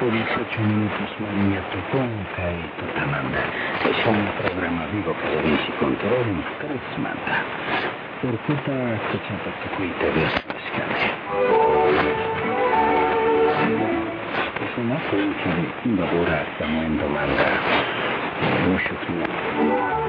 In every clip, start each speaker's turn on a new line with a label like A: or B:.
A: por 18 minutos María Totonka y Totamanda. Es un programa vivo que realiza con Torón Kreutzmanta. Percuta Tochata Tokuita Vespaskane. Es una fuente de Ibabura Samuendo Manga. Mucho tiempo.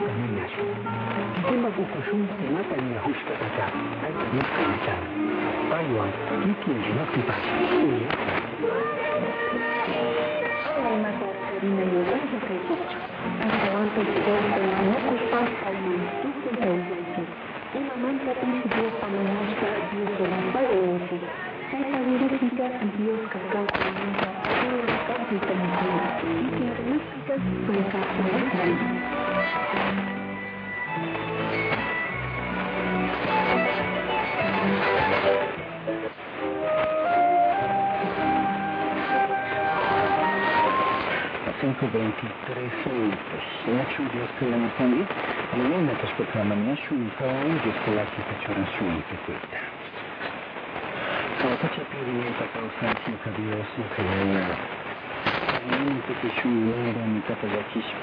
A: مستمر que Fukushima mata Miyahushka Tata, Mitsubishi, Taiwan, Kikinji, Makuta, Uya.
B: Thank you.
A: Ponte Branca, três minutos. Neću gdje na sami, ali ne nekaš chuva kama, neću i kao ovdje skolastite ću nas šumiti kuta. Kao to će pirijeta kao sam sjuka bio sjuka ja ja. Nemojte se chuva. nemojte mi kata za kišpa